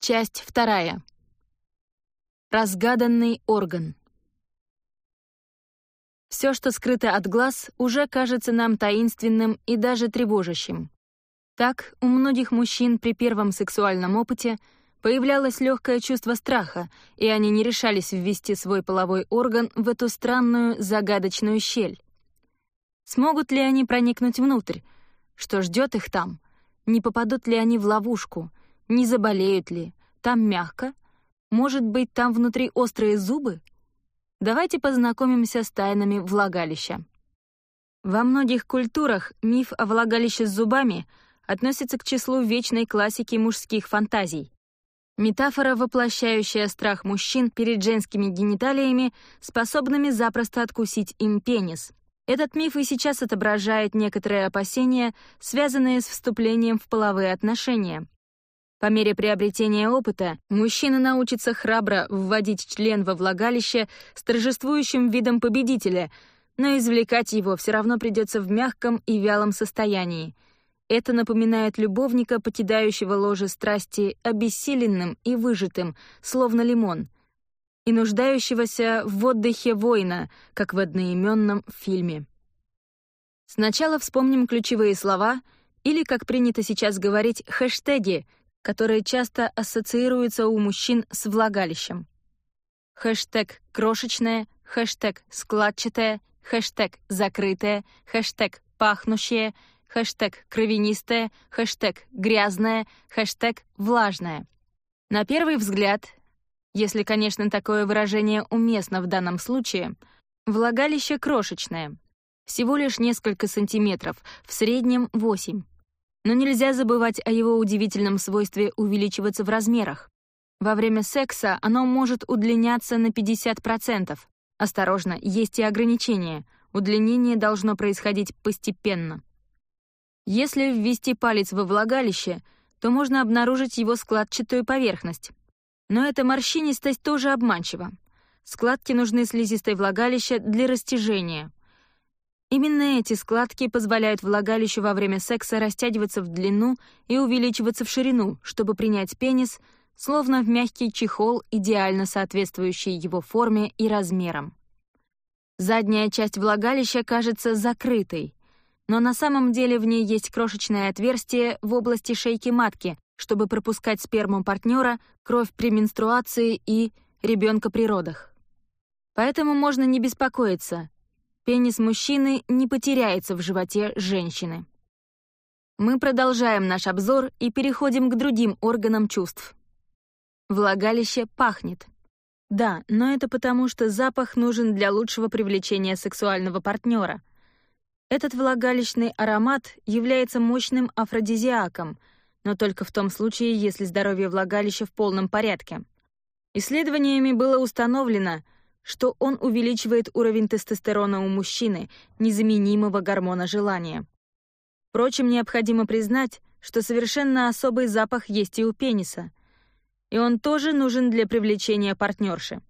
Часть вторая. Разгаданный орган. Все, что скрыто от глаз, уже кажется нам таинственным и даже тревожащим. Так, у многих мужчин при первом сексуальном опыте появлялось легкое чувство страха, и они не решались ввести свой половой орган в эту странную загадочную щель. Смогут ли они проникнуть внутрь? Что ждет их там? Не попадут ли они в ловушку — не заболеют ли? Там мягко? Может быть, там внутри острые зубы? Давайте познакомимся с тайнами влагалища. Во многих культурах миф о влагалище с зубами относится к числу вечной классики мужских фантазий. Метафора, воплощающая страх мужчин перед женскими гениталиями, способными запросто откусить им пенис. Этот миф и сейчас отображает некоторые опасения, связанные с вступлением в половые отношения, по мере приобретения опыта мужчина научится храбро вводить член во влагалище с торжествующим видом победителя, но извлекать его все равно придется в мягком и вялом состоянии. Это напоминает любовника, покидающего ложе страсти обессиленным и выжатым, словно лимон, и нуждающегося в отдыхе воина, как в одноименном фильме. Сначала вспомним ключевые слова или, как принято сейчас говорить, хэштеги — которая часто ассоциируется у мужчин с влагалищем. Хэштег «крошечное», хэштег «складчатое», хэштег «закрытое», хэштег «пахнущее», хэштег «кровянистое», хэштег «грязное», хэштег «влажное». На первый взгляд, если, конечно, такое выражение уместно в данном случае, влагалище крошечное, всего лишь несколько сантиметров, в среднем 8. Но нельзя забывать о его удивительном свойстве увеличиваться в размерах. Во время секса оно может удлиняться на 50%. Осторожно, есть и ограничения. Удлинение должно происходить постепенно. Если ввести палец во влагалище, то можно обнаружить его складчатую поверхность. Но эта морщинистость тоже обманчива. Складки нужны слизистой влагалища для растяжения. Именно эти складки позволяют влагалищу во время секса растягиваться в длину и увеличиваться в ширину, чтобы принять пенис, словно в мягкий чехол, идеально соответствующий его форме и размерам. Задняя часть влагалища кажется закрытой, но на самом деле в ней есть крошечное отверстие в области шейки матки, чтобы пропускать сперму партнера, кровь при менструации и ребенка при родах. Поэтому можно не беспокоиться, пенис мужчины не потеряется в животе женщины. Мы продолжаем наш обзор и переходим к другим органам чувств. Влагалище пахнет. Да, но это потому, что запах нужен для лучшего привлечения сексуального партнера. Этот влагалищный аромат является мощным афродизиаком, но только в том случае, если здоровье влагалища в полном порядке. Исследованиями было установлено — что он увеличивает уровень тестостерона у мужчины, незаменимого гормона желания. Впрочем, необходимо признать, что совершенно особый запах есть и у пениса, и он тоже нужен для привлечения партнерши.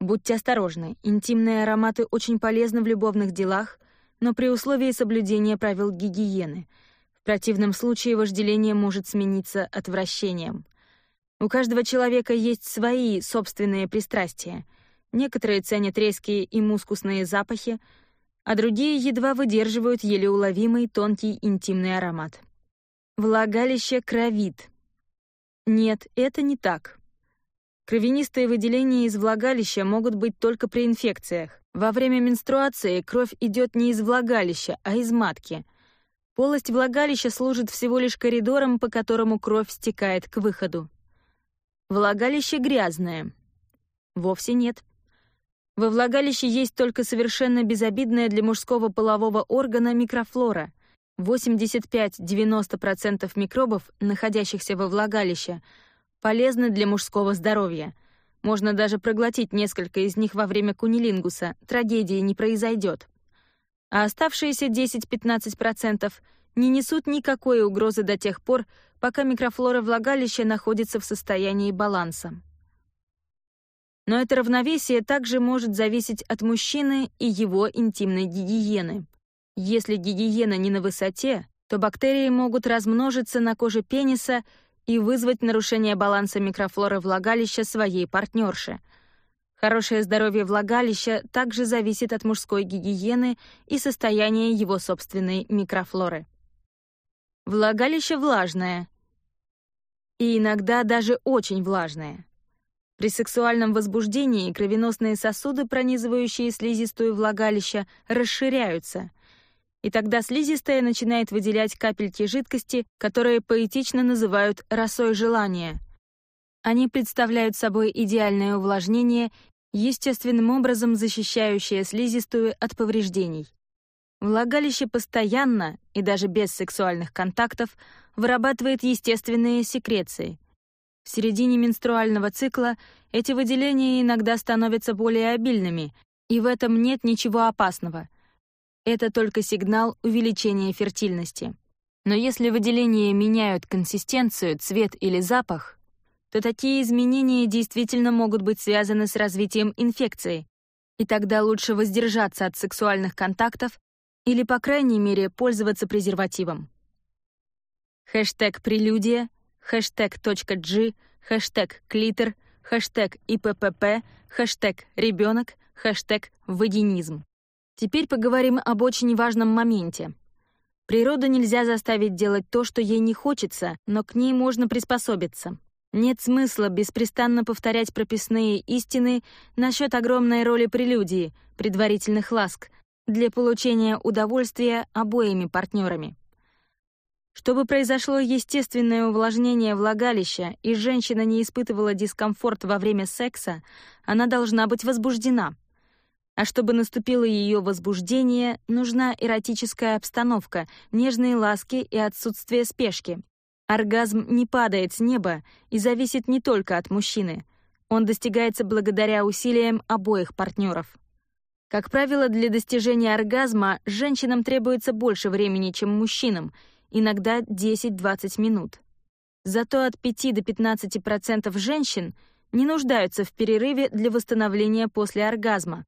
Будьте осторожны, интимные ароматы очень полезны в любовных делах, но при условии соблюдения правил гигиены. В противном случае вожделение может смениться отвращением. У каждого человека есть свои собственные пристрастия — Некоторые ценят резкие и мускусные запахи, а другие едва выдерживают еле уловимый тонкий интимный аромат. Влагалище кровит. Нет, это не так. Кровянистые выделения из влагалища могут быть только при инфекциях. Во время менструации кровь идет не из влагалища, а из матки. Полость влагалища служит всего лишь коридором, по которому кровь стекает к выходу. Влагалище грязное. Вовсе нет. Во влагалище есть только совершенно безобидная для мужского полового органа микрофлора. 85-90% микробов, находящихся во влагалище, полезны для мужского здоровья. Можно даже проглотить несколько из них во время кунилингуса, трагедии не произойдет. А оставшиеся 10-15% не несут никакой угрозы до тех пор, пока микрофлора влагалища находится в состоянии баланса. Но это равновесие также может зависеть от мужчины и его интимной гигиены. Если гигиена не на высоте, то бактерии могут размножиться на коже пениса и вызвать нарушение баланса микрофлоры влагалища своей партнерши. Хорошее здоровье влагалища также зависит от мужской гигиены и состояния его собственной микрофлоры. Влагалище влажное. И иногда даже очень влажное. При сексуальном возбуждении кровеносные сосуды, пронизывающие слизистую влагалища, расширяются. И тогда слизистая начинает выделять капельки жидкости, которые поэтично называют «росой желания». Они представляют собой идеальное увлажнение, естественным образом защищающее слизистую от повреждений. Влагалище постоянно, и даже без сексуальных контактов, вырабатывает естественные секреции — в середине менструального цикла эти выделения иногда становятся более обильными, и в этом нет ничего опасного. Это только сигнал увеличения фертильности. Но если выделения меняют консистенцию, цвет или запах, то такие изменения действительно могут быть связаны с развитием инфекции, и тогда лучше воздержаться от сексуальных контактов или, по крайней мере, пользоваться презервативом. Хэштег «Прелюдия» хэштег .g, хэштег «Клитер», хэштег «ИППП», хэштег «Ребенок», хэштег «Вагинизм». Теперь поговорим об очень важном моменте. Природу нельзя заставить делать то, что ей не хочется, но к ней можно приспособиться. Нет смысла беспрестанно повторять прописные истины насчет огромной роли прелюдии, предварительных ласк, для получения удовольствия обоими партнерами. Чтобы произошло естественное увлажнение влагалища и женщина не испытывала дискомфорт во время секса, она должна быть возбуждена. А чтобы наступило ее возбуждение, нужна эротическая обстановка, нежные ласки и отсутствие спешки. Оргазм не падает с неба и зависит не только от мужчины. Он достигается благодаря усилиям обоих партнеров. Как правило, для достижения оргазма женщинам требуется больше времени, чем мужчинам — иногда 10-20 минут. Зато от 5 до 15% женщин не нуждаются в перерыве для восстановления после оргазма.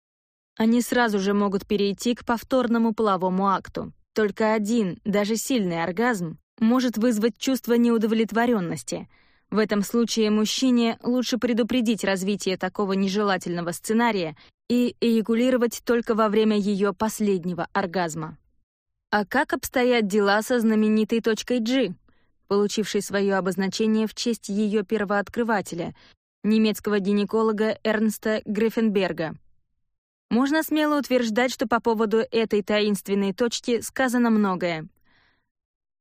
Они сразу же могут перейти к повторному половому акту. Только один, даже сильный оргазм может вызвать чувство неудовлетворенности. В этом случае мужчине лучше предупредить развитие такого нежелательного сценария и эякулировать только во время ее последнего оргазма. А как обстоят дела со знаменитой точкой G, получившей свое обозначение в честь ее первооткрывателя, немецкого гинеколога Эрнста Гриффенберга? Можно смело утверждать, что по поводу этой таинственной точки сказано многое.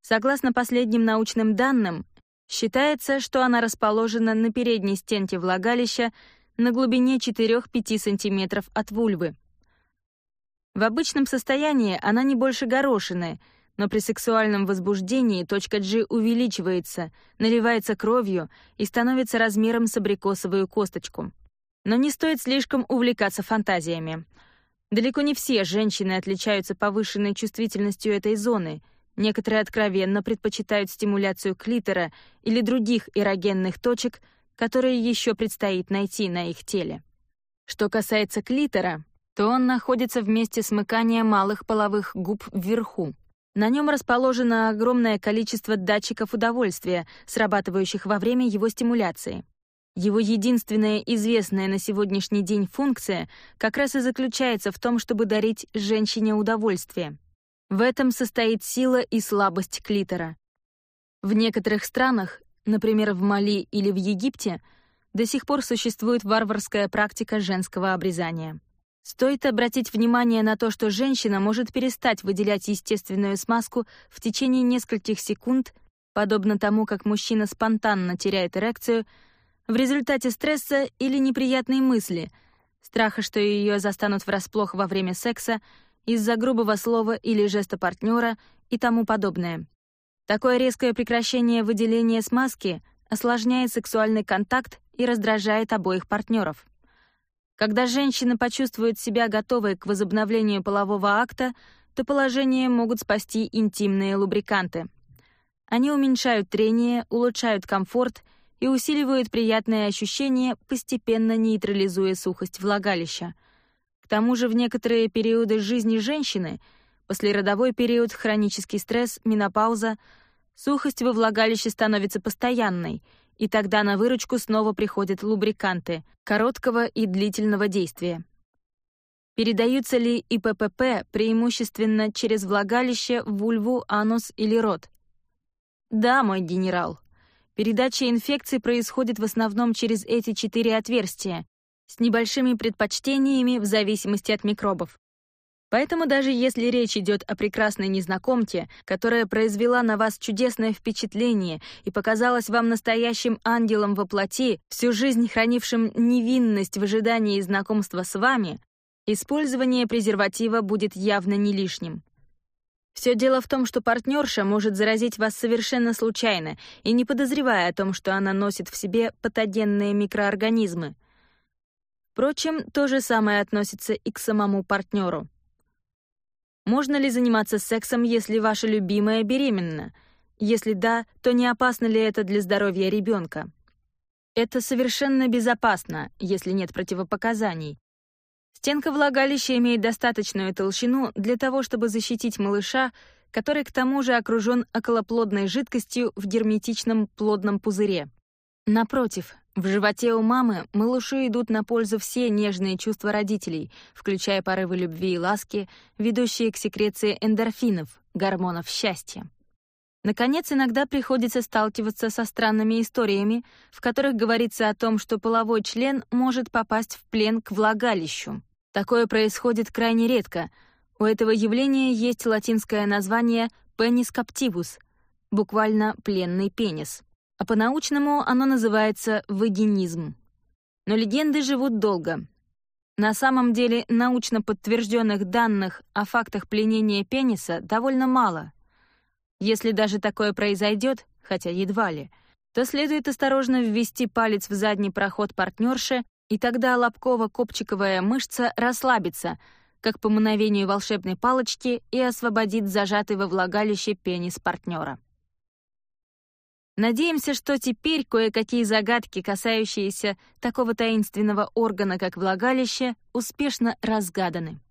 Согласно последним научным данным, считается, что она расположена на передней стенке влагалища на глубине 4-5 см от вульвы. В обычном состоянии она не больше горошины, но при сексуальном возбуждении точка G увеличивается, наливается кровью и становится размером с абрикосовую косточку. Но не стоит слишком увлекаться фантазиями. Далеко не все женщины отличаются повышенной чувствительностью этой зоны. Некоторые откровенно предпочитают стимуляцию клитора или других эрогенных точек, которые еще предстоит найти на их теле. Что касается клитора, то он находится в месте смыкания малых половых губ вверху. На нем расположено огромное количество датчиков удовольствия, срабатывающих во время его стимуляции. Его единственная известная на сегодняшний день функция как раз и заключается в том, чтобы дарить женщине удовольствие. В этом состоит сила и слабость клитора. В некоторых странах, например, в Мали или в Египте, до сих пор существует варварская практика женского обрезания. Стоит обратить внимание на то, что женщина может перестать выделять естественную смазку в течение нескольких секунд, подобно тому, как мужчина спонтанно теряет эрекцию, в результате стресса или неприятной мысли, страха, что ее застанут врасплох во время секса, из-за грубого слова или жеста партнера и тому подобное. Такое резкое прекращение выделения смазки осложняет сексуальный контакт и раздражает обоих партнеров. Когда женщина почувствует себя готовой к возобновлению полового акта, то положение могут спасти интимные лубриканты. Они уменьшают трение, улучшают комфорт и усиливают приятные ощущения, постепенно нейтрализуя сухость влагалища. К тому же в некоторые периоды жизни женщины — послеродовой период, хронический стресс, менопауза, сухость во влагалище становится постоянной, и тогда на выручку снова приходят лубриканты короткого и длительного действия. Передаются ли ИППП преимущественно через влагалище, вульву, анус или рот? Да, мой генерал. Передача инфекции происходит в основном через эти четыре отверстия, с небольшими предпочтениями в зависимости от микробов. Поэтому даже если речь идет о прекрасной незнакомке, которая произвела на вас чудесное впечатление и показалась вам настоящим ангелом во плоти, всю жизнь хранившим невинность в ожидании знакомства с вами, использование презерватива будет явно не лишним. Все дело в том, что партнерша может заразить вас совершенно случайно и не подозревая о том, что она носит в себе патогенные микроорганизмы. Впрочем, то же самое относится и к самому партнеру. Можно ли заниматься сексом, если ваша любимая беременна? Если да, то не опасно ли это для здоровья ребенка? Это совершенно безопасно, если нет противопоказаний. Стенка влагалища имеет достаточную толщину для того, чтобы защитить малыша, который к тому же окружен околоплодной жидкостью в герметичном плодном пузыре. Напротив, в животе у мамы малышу идут на пользу все нежные чувства родителей, включая порывы любви и ласки, ведущие к секреции эндорфинов, гормонов счастья. Наконец, иногда приходится сталкиваться со странными историями, в которых говорится о том, что половой член может попасть в плен к влагалищу. Такое происходит крайне редко. У этого явления есть латинское название «penis captivus», буквально «пленный пенис» а по-научному оно называется вагинизм. Но легенды живут долго. На самом деле научно подтвержденных данных о фактах пленения пениса довольно мало. Если даже такое произойдет, хотя едва ли, то следует осторожно ввести палец в задний проход партнерши, и тогда лобково-копчиковая мышца расслабится, как по мановению волшебной палочки, и освободит зажатый во влагалище пенис партнера. Надеемся, что теперь кое-какие загадки, касающиеся такого таинственного органа, как влагалище, успешно разгаданы.